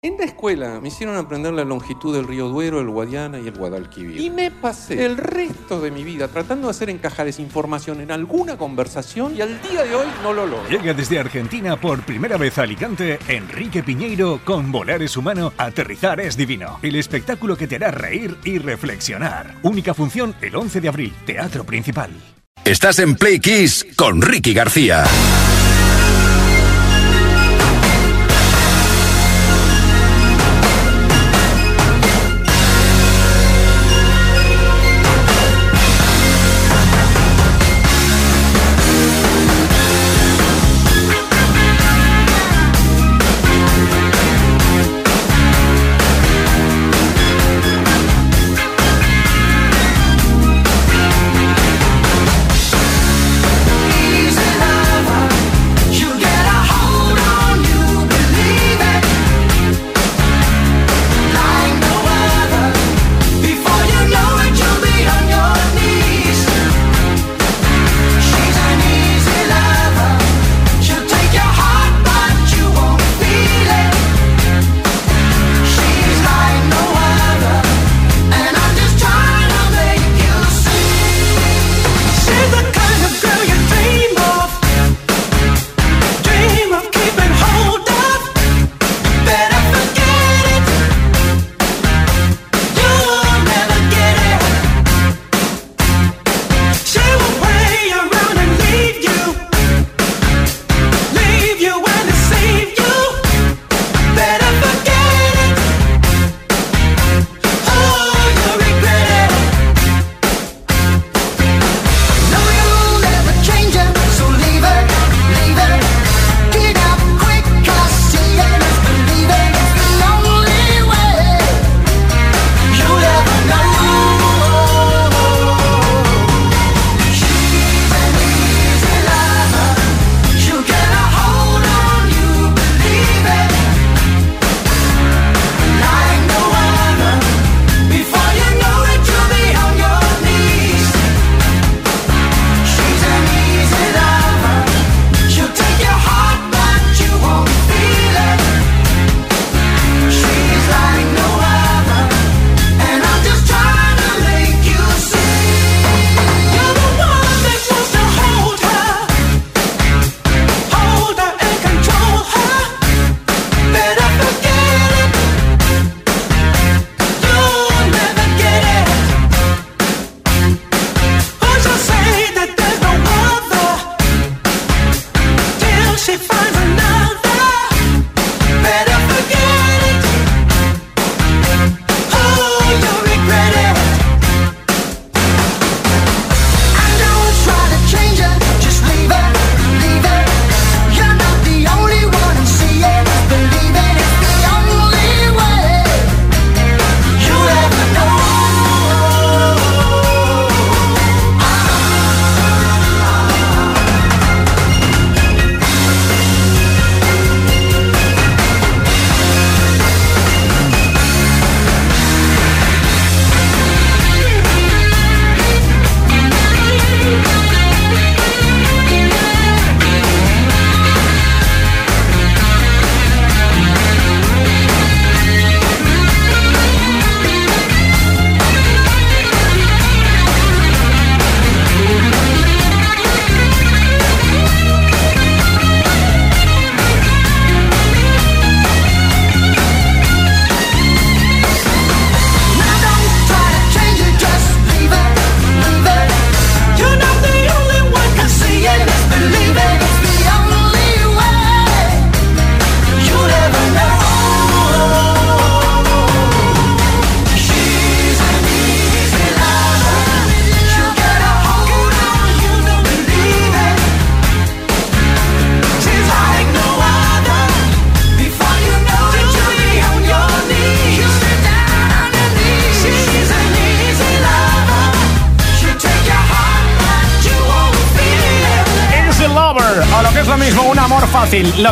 En la escuela me hicieron aprender la longitud del río Duero, el Guadiana y el Guadalquivir. Y me pasé el resto de mi vida tratando de hacer encajar esa información en alguna conversación y al día de hoy no lo logro. Llega desde Argentina por primera vez a Alicante Enrique Piñeiro con Volar es humano, aterrizar es divino. El espectáculo que te hará reír y reflexionar. Única función el 11 de abril, Teatro Principal. Estás en Play Kiss con Ricky García.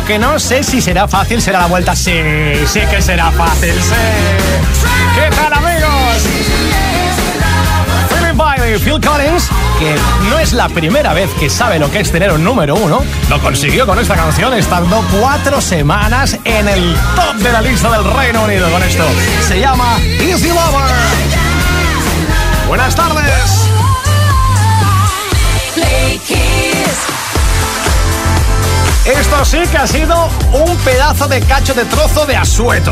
Que no sé si será fácil será la vuelta. Sí, sí que será fácil, sí. ¿Qué tal, amigos? Philip Bailey, Phil Collins que no es la primera vez que sabe lo que es tener un número uno. Lo consiguió con esta canción, estando cuatro semanas en el top de la lista del Reino Unido con esto. Se llama Easy Lover. Buenas tardes. Esto sí que ha sido un pedazo de cacho de trozo de asueto.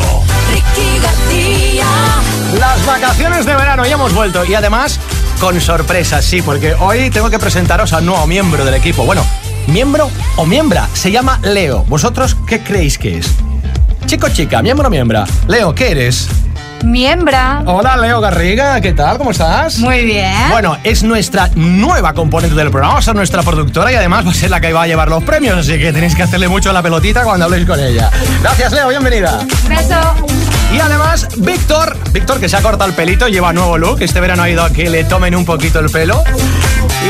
Las vacaciones de verano ya hemos vuelto y además con sorpresas, sí, porque hoy tengo que presentaros a un nuevo miembro del equipo. Bueno, miembro o miembra, se llama Leo. ¿Vosotros qué creéis que es? Chico, chica, miembro o miembra. Leo, ¿qué eres? Miembra. Hola, Leo Garriga, ¿qué tal? ¿Cómo estás? Muy bien. Bueno, es nuestra nueva componente del programa, va a ser nuestra productora y además va a ser la que va a llevar los premios, así que tenéis que hacerle mucho la pelotita cuando habléis con ella. Gracias, Leo, bienvenida. Beso. Y además, Víctor, Víctor que se ha cortado el pelito, lleva nuevo look, este verano ha ido a que le tomen un poquito el pelo.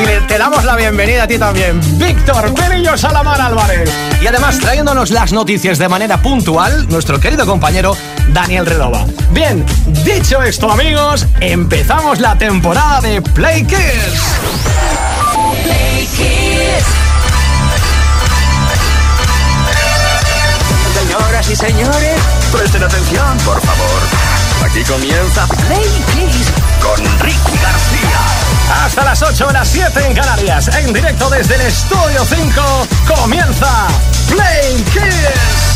Y le, te damos la bienvenida a ti también, Víctor Pelillo Salamar Álvarez. Y además, trayéndonos las noticias de manera puntual, nuestro querido compañero Daniel Relova. Bien, dicho esto, amigos, empezamos la temporada de Play Kids. Play Kids. Señoras y señores, presten atención, por favor. Aquí comienza Play Kids con Ricky García. Hasta las 8 las 7 en Canarias, en directo desde el Estudio 5, comienza Play Kids.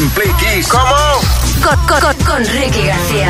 en Play Kiss. ¿Cómo? Con, con, con, con Ricky García.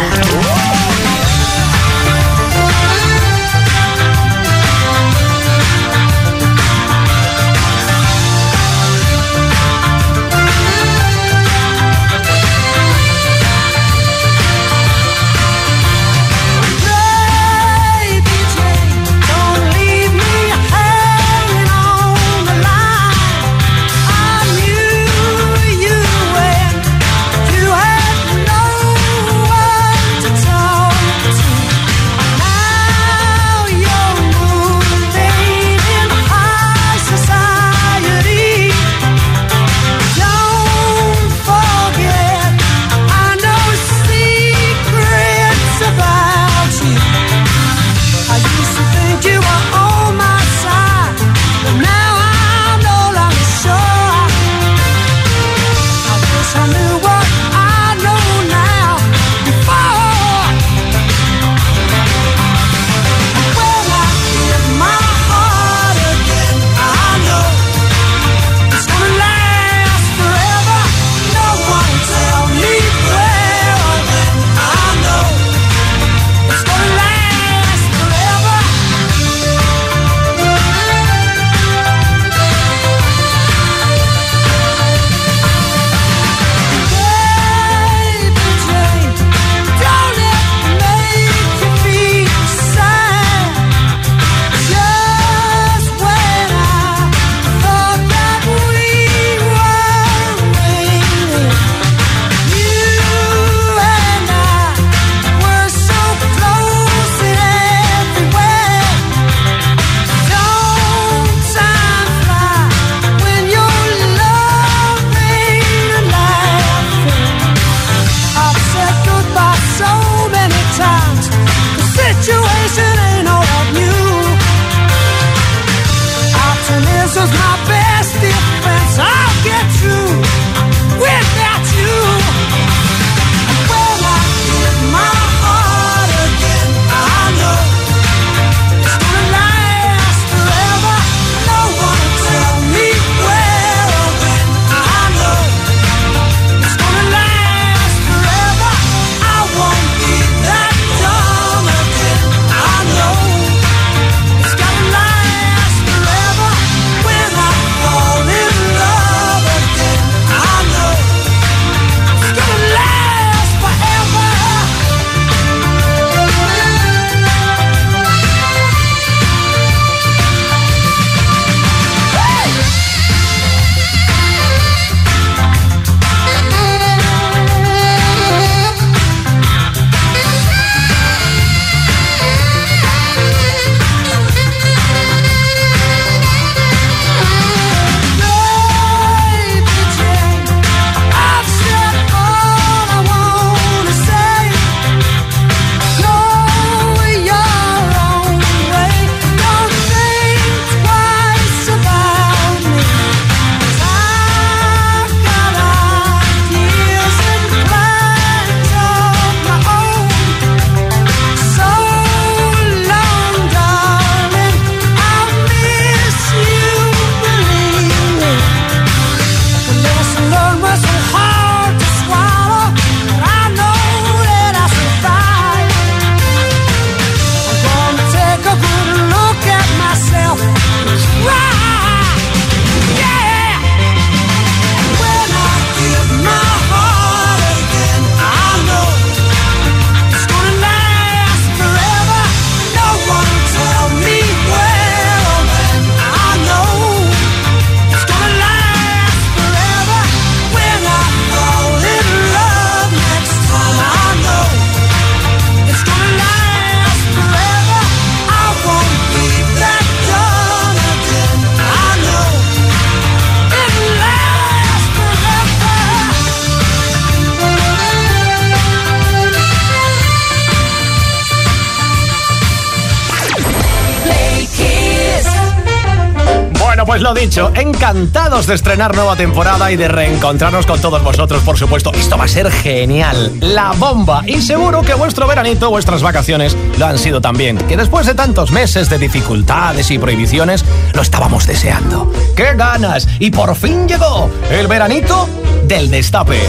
Encantados de estrenar nueva temporada y de reencontrarnos con todos vosotros, por supuesto. Esto va a ser genial, la bomba. Y seguro que vuestro veranito, vuestras vacaciones lo han sido también. Que después de tantos meses de dificultades y prohibiciones, lo estábamos deseando. ¡Qué ganas! Y por fin llegó el veranito del destape.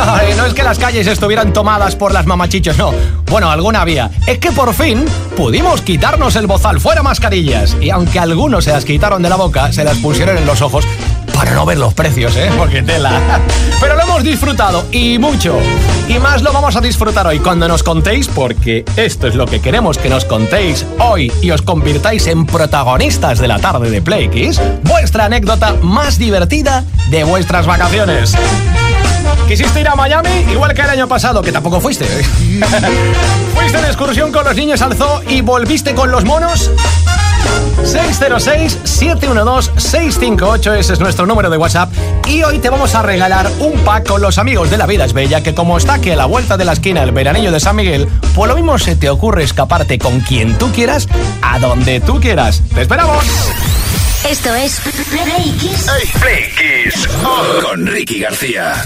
Ay, no es que las calles estuvieran tomadas por las mamachichos, no. Bueno, alguna había. Es que por fin pudimos quitarnos el bozal fuera mascarillas. Y aunque algunos se las quitaron de la boca, se las pusieron en los ojos para no ver los precios, ¿eh? Porque tela. Pero lo hemos disfrutado y mucho. Y más lo vamos a disfrutar hoy cuando nos contéis, porque esto es lo que queremos que nos contéis hoy y os convirtáis en protagonistas de la tarde de Play Kiss, vuestra anécdota más divertida de vuestras vacaciones. ¿Quisiste ir a Miami? Igual que el año pasado, que tampoco fuiste. ¿Fuiste de excursión con los niños al zoo y volviste con los monos? 606-712-658, ese es nuestro número de WhatsApp. Y hoy te vamos a regalar un pack con los amigos de La Vida es Bella, que como está aquí a la vuelta de la esquina el veranillo de San Miguel, pues lo mismo se te ocurre escaparte con quien tú quieras, a donde tú quieras. ¡Te esperamos! Esto es Play Kiss. Play Kiss con Ricky García.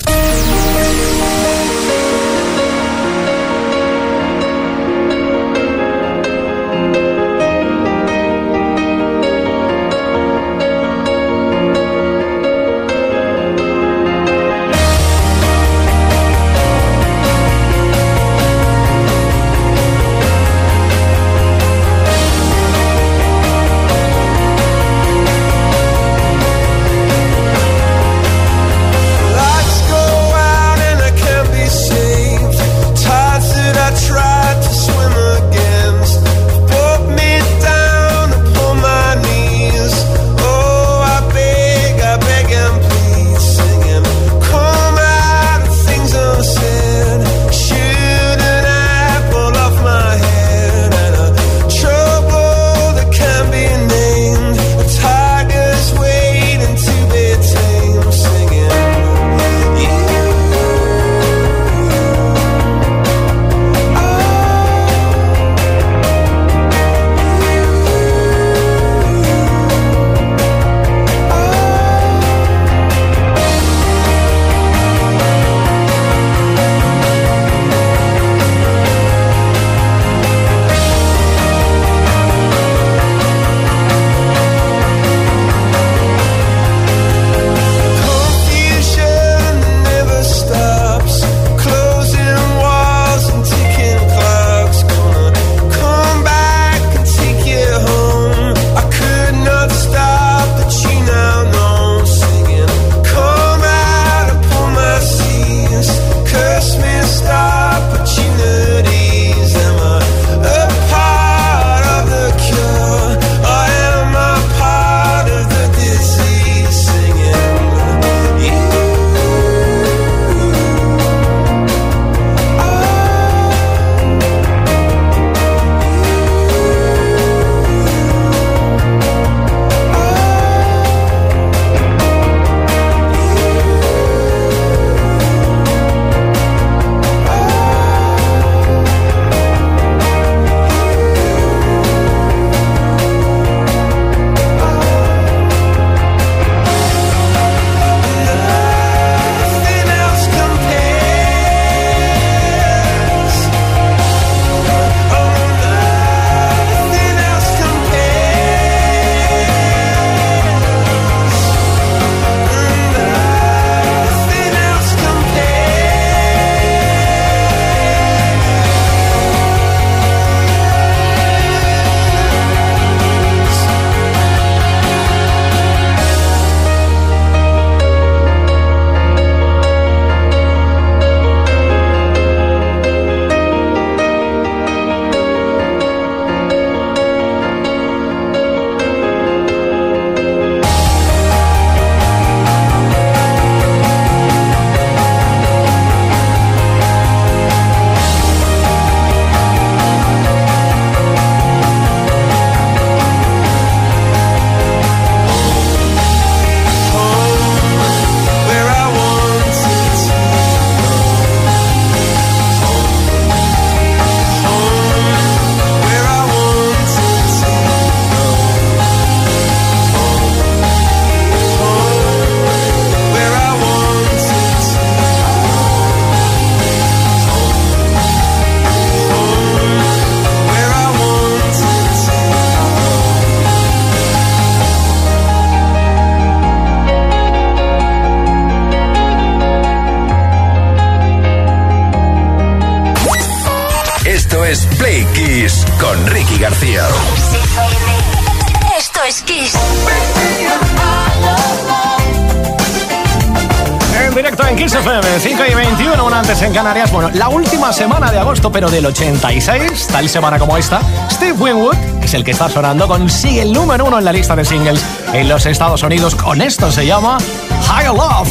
Directo en Kiss FM, 5 y 21, una antes en Canarias. Bueno, la última semana de agosto, pero del 86, tal semana como esta, Steve Winwood es el que está sonando, consigue el número uno en la lista de singles en los Estados Unidos. Con esto se llama Higher Love.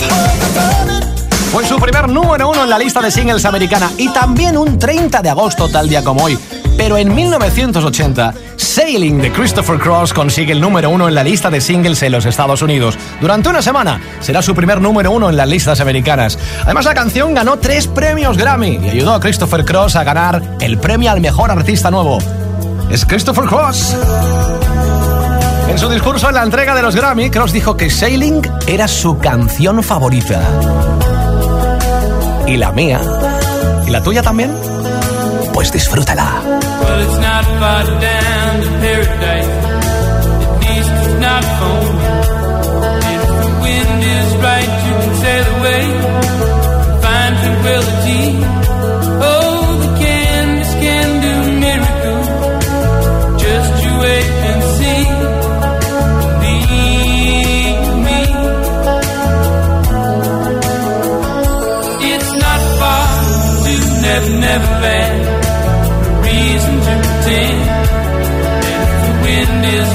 Fue su primer número uno en la lista de singles americana y también un 30 de agosto, tal día como hoy. Pero en 1980, Sailing de Christopher Cross consigue el número uno en la lista de singles en los Estados Unidos. Durante una semana será su primer número uno en las listas americanas. Además, la canción ganó tres premios Grammy y ayudó a Christopher Cross a ganar el premio al mejor artista nuevo. Es Christopher Cross. En su discurso en la entrega de los Grammy, Cross dijo que Sailing era su canción favorita. Y la mía. ¿Y la tuya también? Pues disfrútala.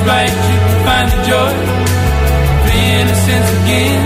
Right, you can find the joy of innocence again.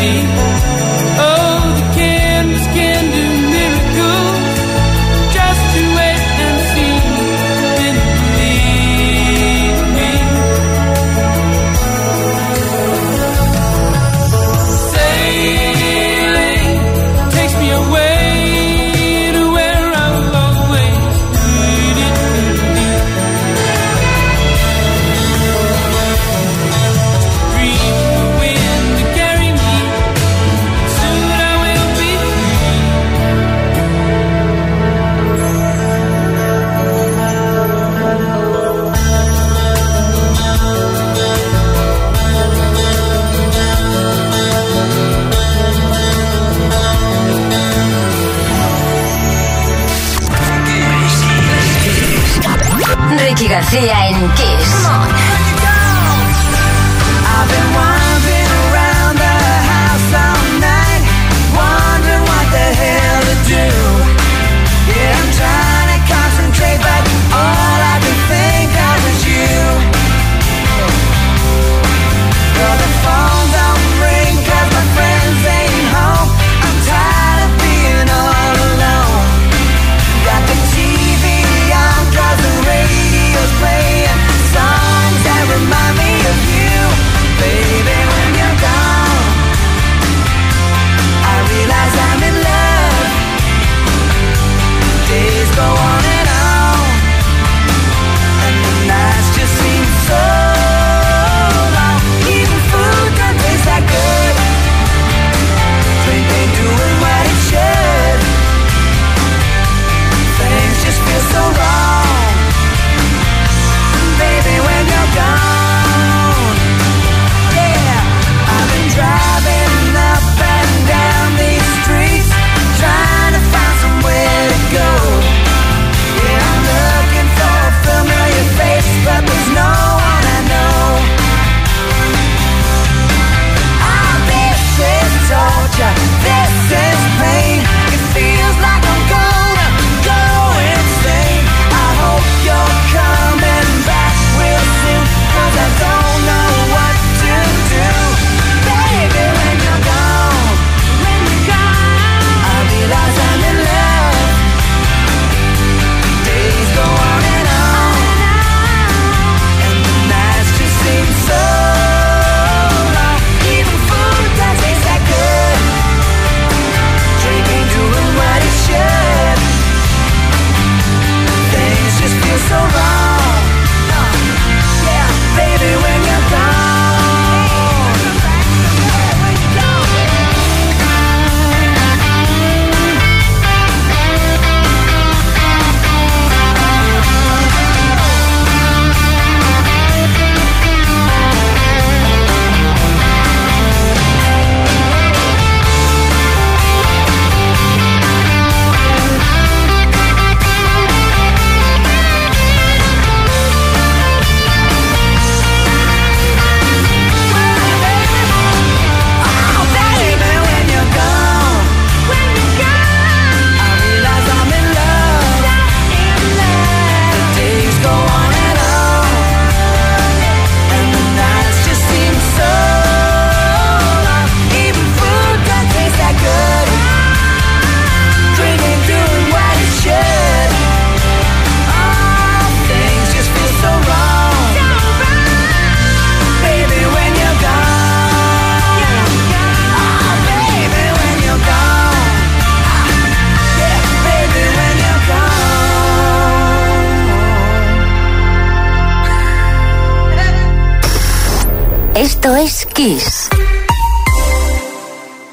deep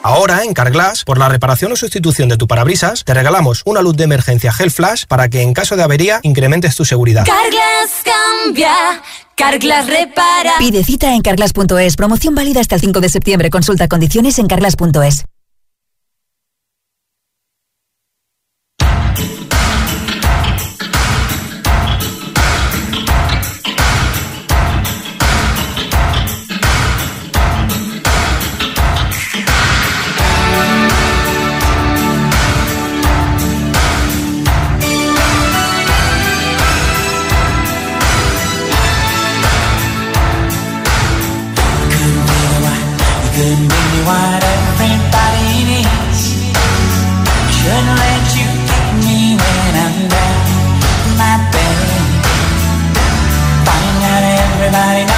Ahora en Carglass, por la reparación o sustitución de tu parabrisas, te regalamos una luz de emergencia Gel Flash para que en caso de avería incrementes tu seguridad. Carglass cambia, Carglass repara. Pide cita en carglass.es. Promoción válida hasta el 5 de septiembre. Consulta condiciones en carglass.es. Everybody knows.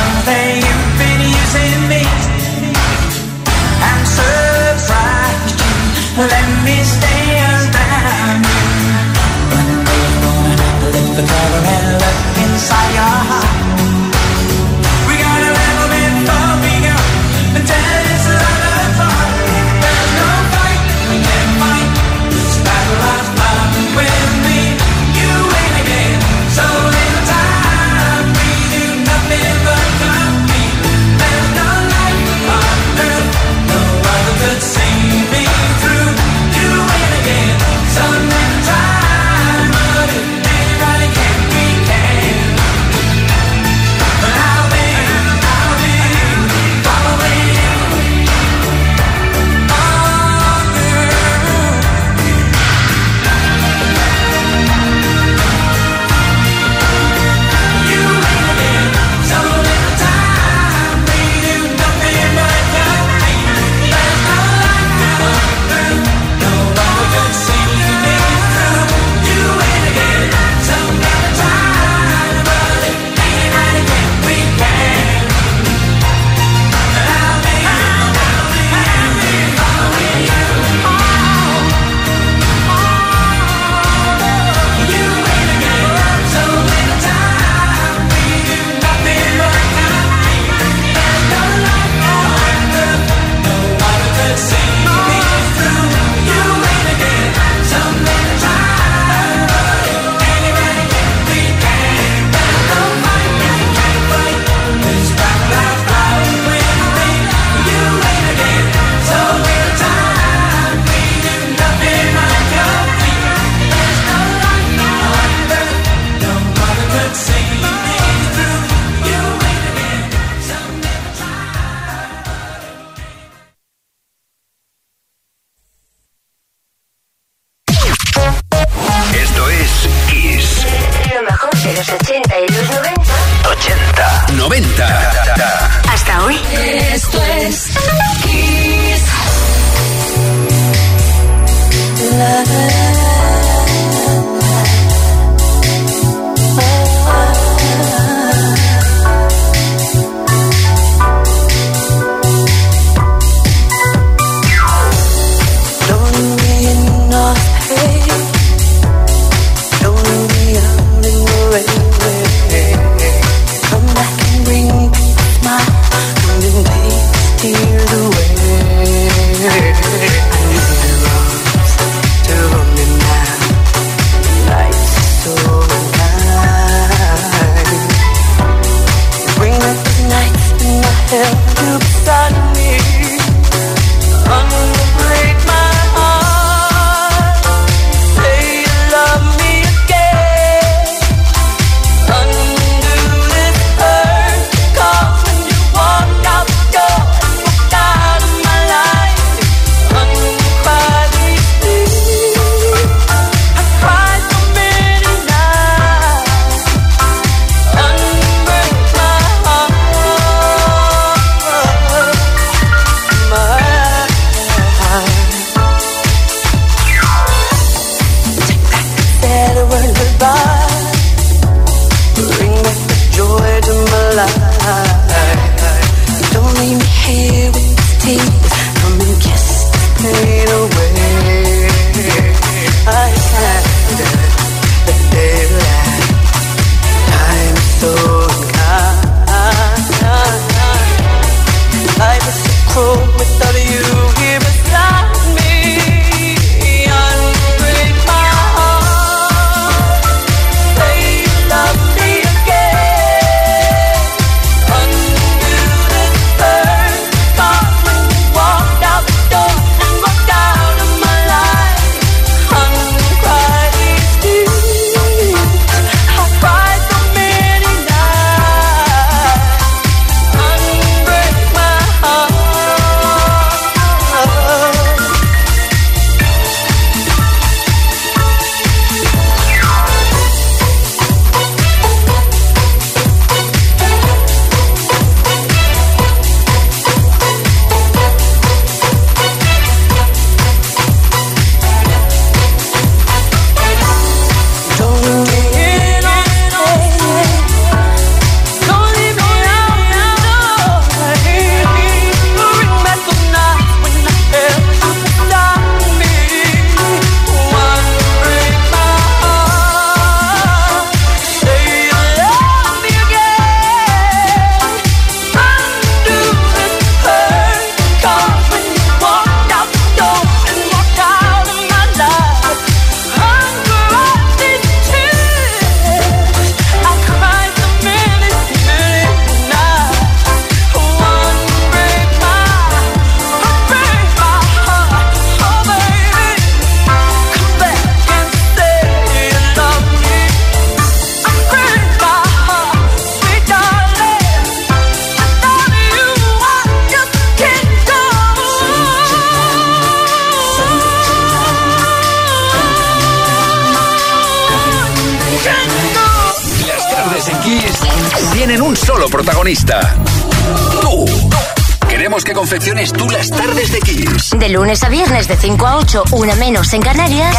Viernes de 5 a 8, una menos en Canarias.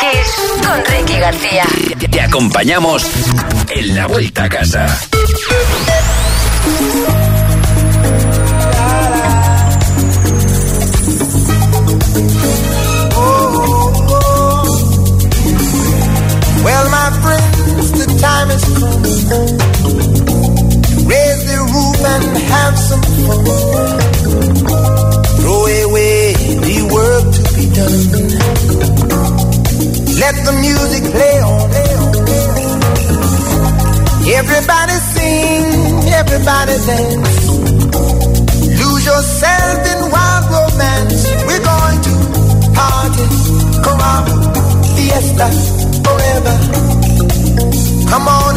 Kiss con Ricky García. Te acompañamos en la vuelta a casa. Well, my friends, the time has come. Raise the roof and have some fun. Let the music play on. Everybody sing, everybody dance. Lose yourself in wild romance. We're going to party, caramba, fiesta, forever. Come on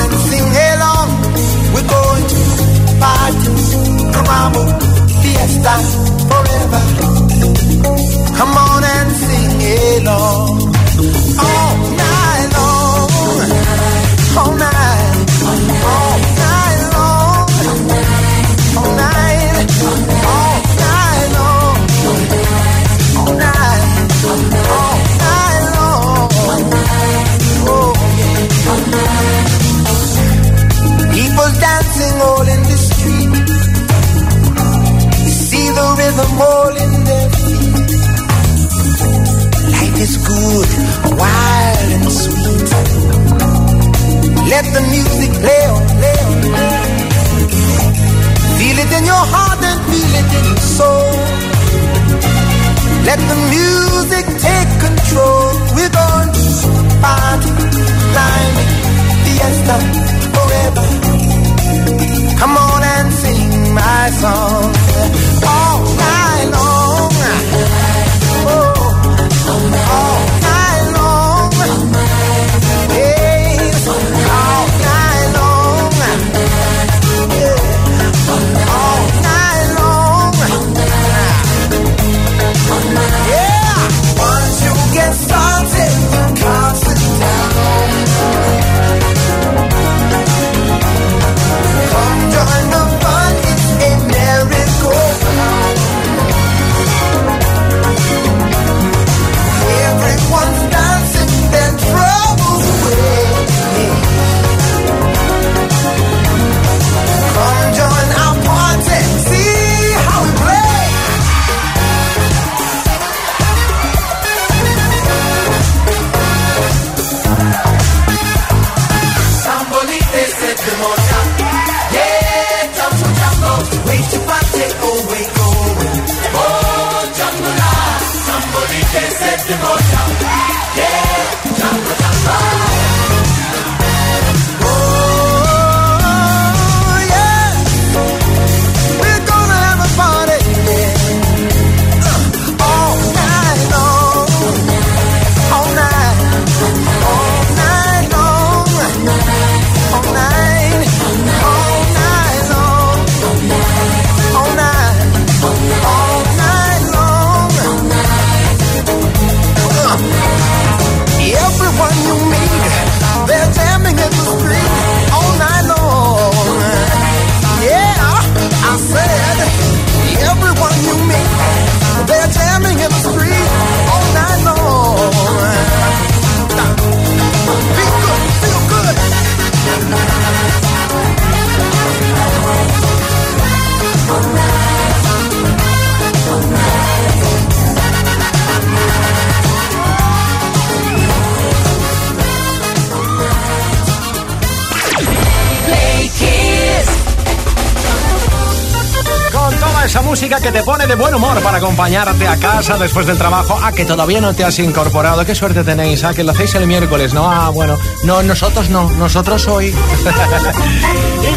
acompañarte a casa después del trabajo. Ah, que todavía no te has incorporado. Qué suerte tenéis, ah, que lo hacéis el miércoles, ¿no? Ah, bueno. No, nosotros no, nosotros hoy. y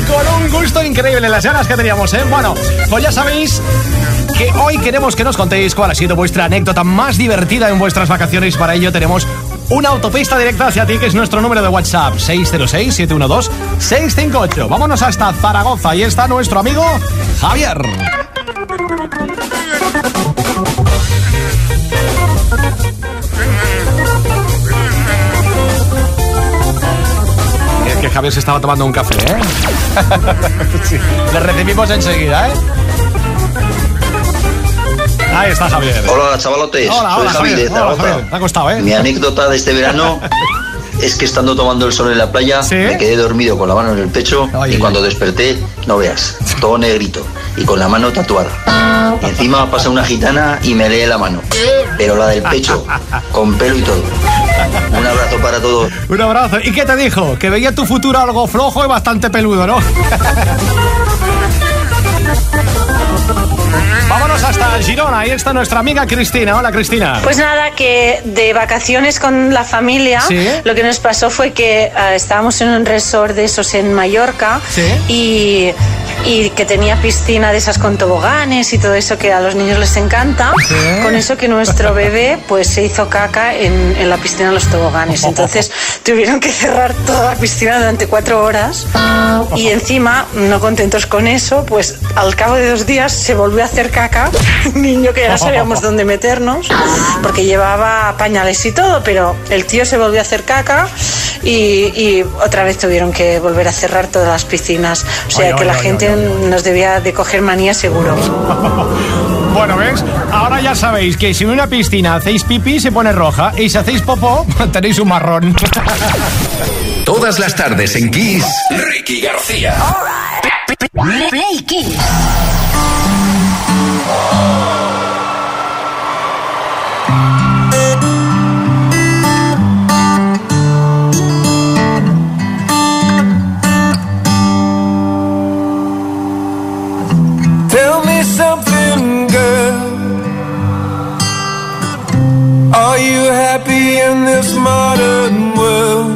con un gusto increíble las ganas que teníamos, ¿eh? Bueno, pues ya sabéis que hoy queremos que nos contéis cuál ha sido vuestra anécdota más divertida en vuestras vacaciones. Para ello tenemos una autopista directa hacia ti, que es nuestro número de WhatsApp, 606-712-658. Vámonos hasta Zaragoza. Ahí está nuestro amigo Javier. Es que Javier se estaba tomando un café, ¿eh? Sí, Le recibimos enseguida, ¿eh? Ahí está Javier. Hola, chavalotes. Hola, Soy hola, Javi Javier. de Hola. Javier. Te ha costado, ¿eh? Mi anécdota de este verano es que estando tomando el sol en la playa ¿Sí? me quedé dormido con la mano en el pecho Ay, y ay, cuando desperté, no veas, todo negrito y con la mano tatuada. Y encima pasa una gitana y me lee la mano, pero la del pecho, con pelo y todo. Un abrazo para todos. Un abrazo. ¿Y qué te dijo? Que veía tu futuro algo flojo y bastante peludo, ¿no? Vámonos hasta Girona. Ahí está nuestra amiga Cristina. Hola, Cristina. Pues nada, que de vacaciones con la familia, Sí. lo que nos pasó fue que eh, estábamos en un resort de esos en Mallorca Sí. y, y que tenía piscina de esas con toboganes y todo eso que a los niños les encanta. Sí. Con eso que nuestro bebé pues se hizo caca en, en la piscina de los toboganes. Entonces tuvieron que cerrar toda la piscina durante cuatro horas y encima, no contentos con eso, pues al cabo de dos días se volvió a hacer caca. Un niño que ya sabíamos dónde meternos porque llevaba pañales y todo, pero el tío se volvió a hacer caca y, y otra vez tuvieron que volver a cerrar todas las piscinas. O sea Ay, que ay, la ay, gente ay, nos debía de coger manía seguro. Bueno, ¿ves? Ahora ya sabéis que si en una piscina hacéis pipí se pone roja y si hacéis popó tenéis un marrón. Todas las tardes en Kiss, Ricky García. Play Kiss. Are you happy in this modern world?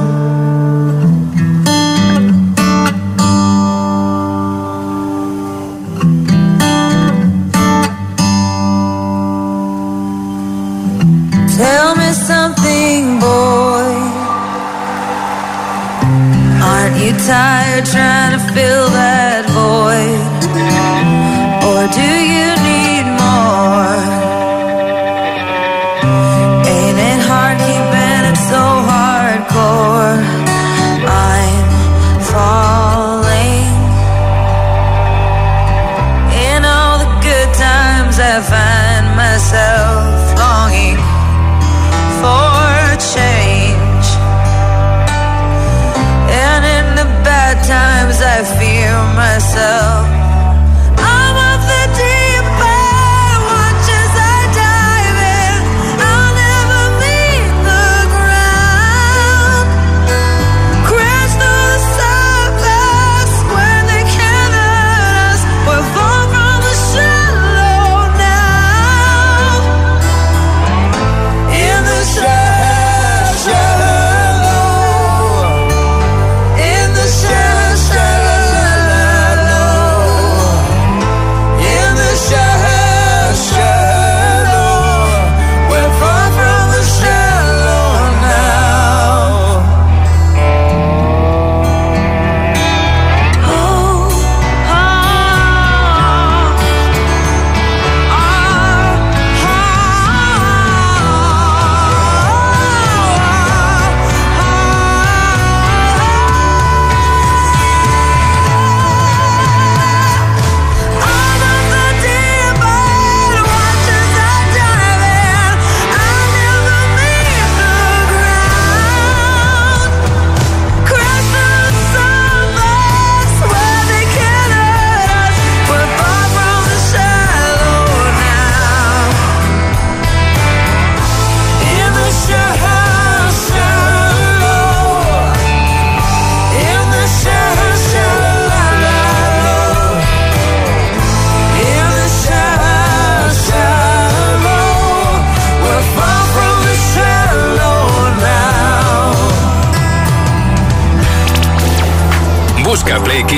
Tired trying to fill that void? Or do you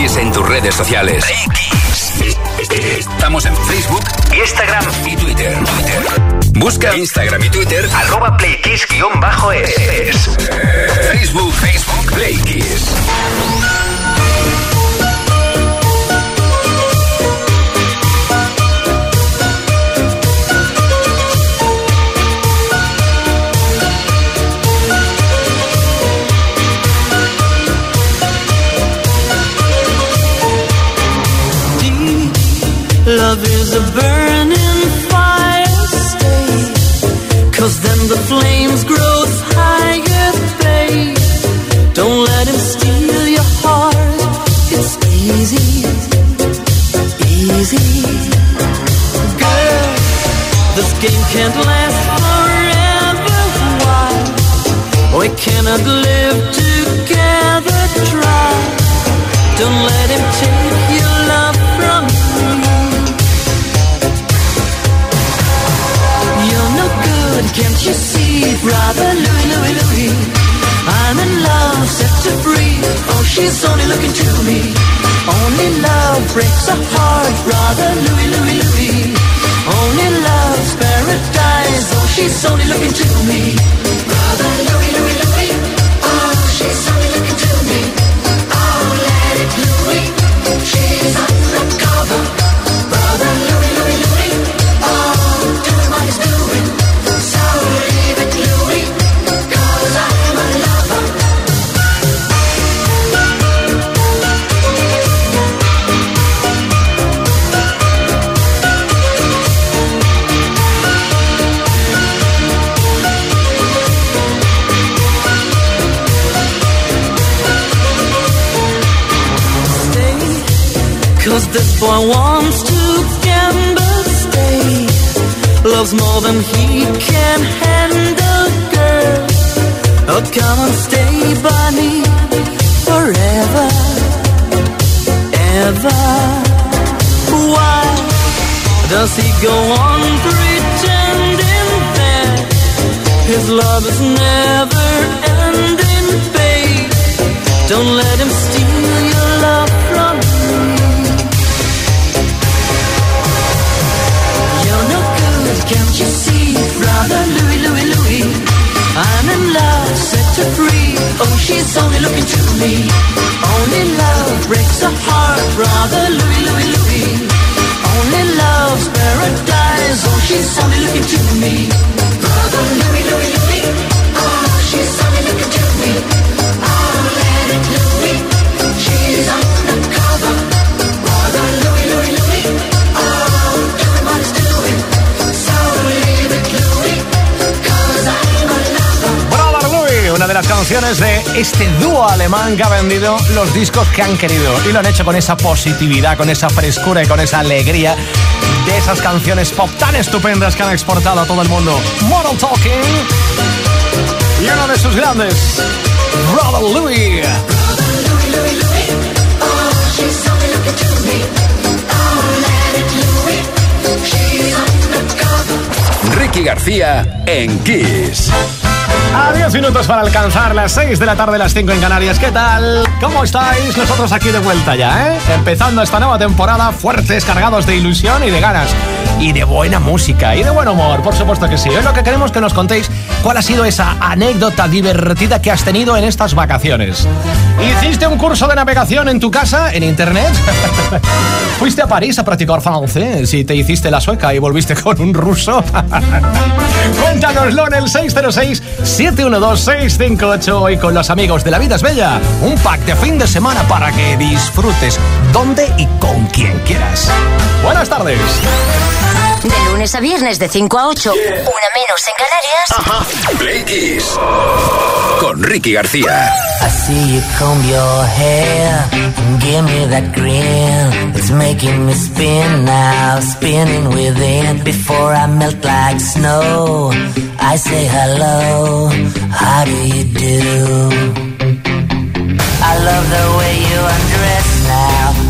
En tus redes sociales. Play Kiss. Estamos en Facebook, Instagram y Twitter. Busca Instagram y Twitter arroba playkiss-es. Facebook, Facebook, Play Kiss. Love is a burning fire, stay. Cause then the flames grow higher, babe. Don't let him steal your heart. It's easy, easy. Girl, this game can't last forever. Why? Oh, we cannot live together. Try. Don't let him take you see, brother Louis, Louis, Louis? I'm in love, set to free. Oh, she's only looking to me. Only love breaks a heart, brother Louis, Louis, Louis. Only love's paradise. Oh, she's only looking to me. Brother Louis, Louis, Louis. Oh, she's alemán que ha vendido los discos que han querido. Y lo han hecho con esa positividad, con esa frescura y con esa alegría de esas canciones pop tan estupendas que han exportado a todo el mundo. Model Talking. Y uno de sus grandes, Brother Louis. Ricky García en Kiss. A 10 minutos para alcanzar las 6 de la tarde, las 5 en Canarias. ¿Qué tal? ¿Cómo estáis? Nosotros aquí de vuelta ya, ¿eh? Empezando esta nueva temporada, fuertes, cargados de ilusión y de ganas. Y de buena música y de buen humor, por supuesto que sí. Es lo que queremos que nos contéis cuál ha sido esa anécdota divertida que has tenido en estas vacaciones. ¿Hiciste un curso de navegación en tu casa, en internet? ¿Fuiste a París a practicar francés y te hiciste la sueca y volviste con un ruso? Cuéntanoslo en el 606-712-658 y con los amigos de La Vida es Bella. Un pack de fin de semana para que disfrutes donde y con quien quieras. Buenas tardes. De lunes a viernes de 5 a 8, una menos en Canarias. Play Kiss. Con Ricky García. I see you comb your hair and give me that grin. It's making me spin now, spinning within. Before I melt like snow, I say hello. How do you do? I love the way you undress now,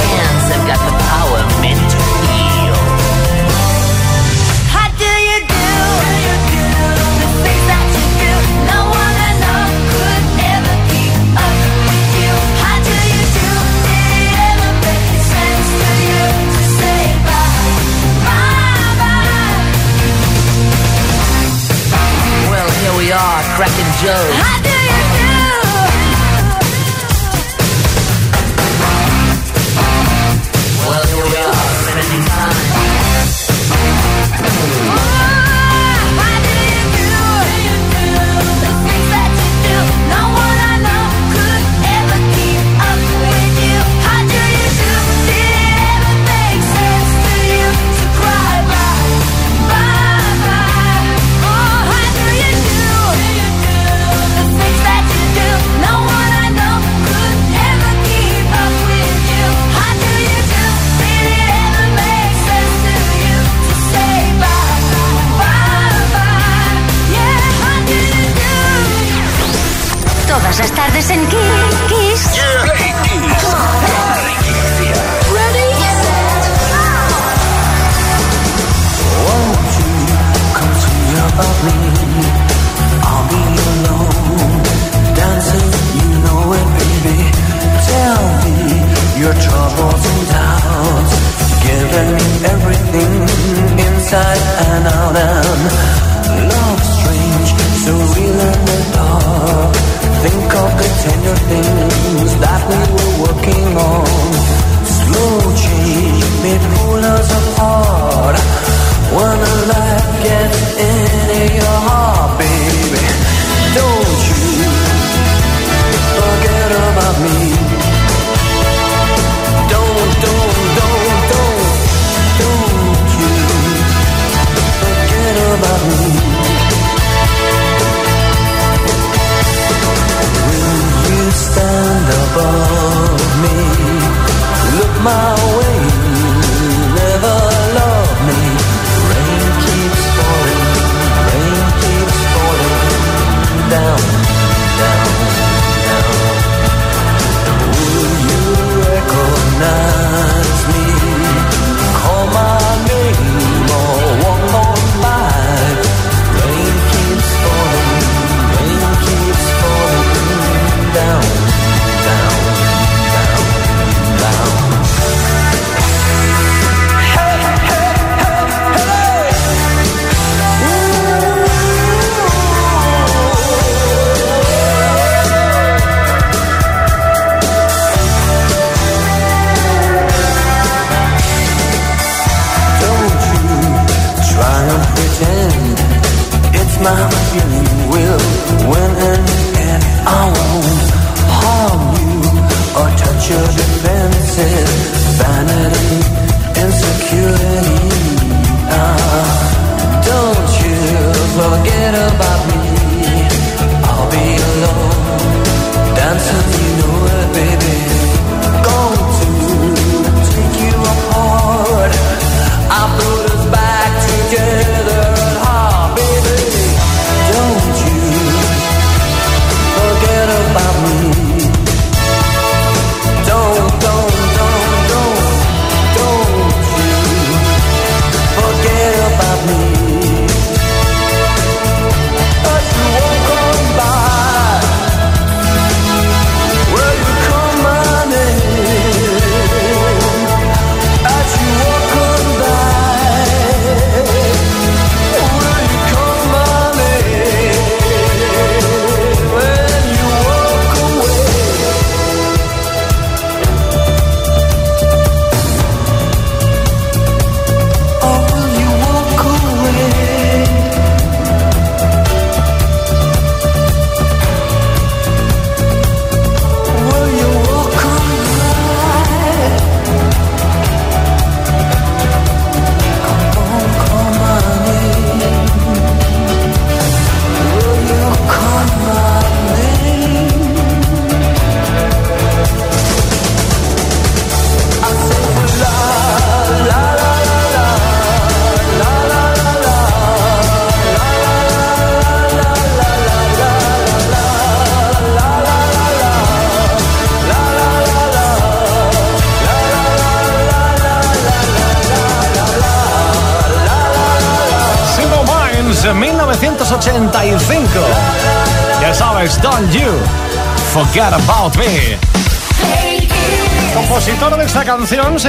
hands have got the power meant to heal. How do you do? The things that you do, no one I know could keep up with you. How do you do? Did it ever make sense to you to say bye, bye, bye? Well, here we are, cracking jokes.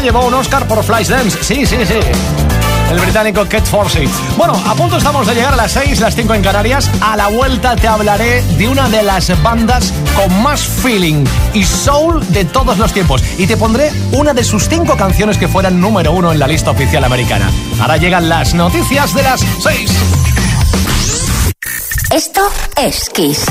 Llevó un Oscar por Flashdance. Sí, sí, sí. El británico Kate Forsey. Bueno, a punto estamos de llegar a las 6, las 5 en Canarias. A la vuelta te hablaré de una de las bandas con más feeling y soul de todos los tiempos. Y te pondré una de sus cinco canciones que fueran número uno en la lista oficial americana. Ahora llegan las noticias de las 6. Esto es Kiss.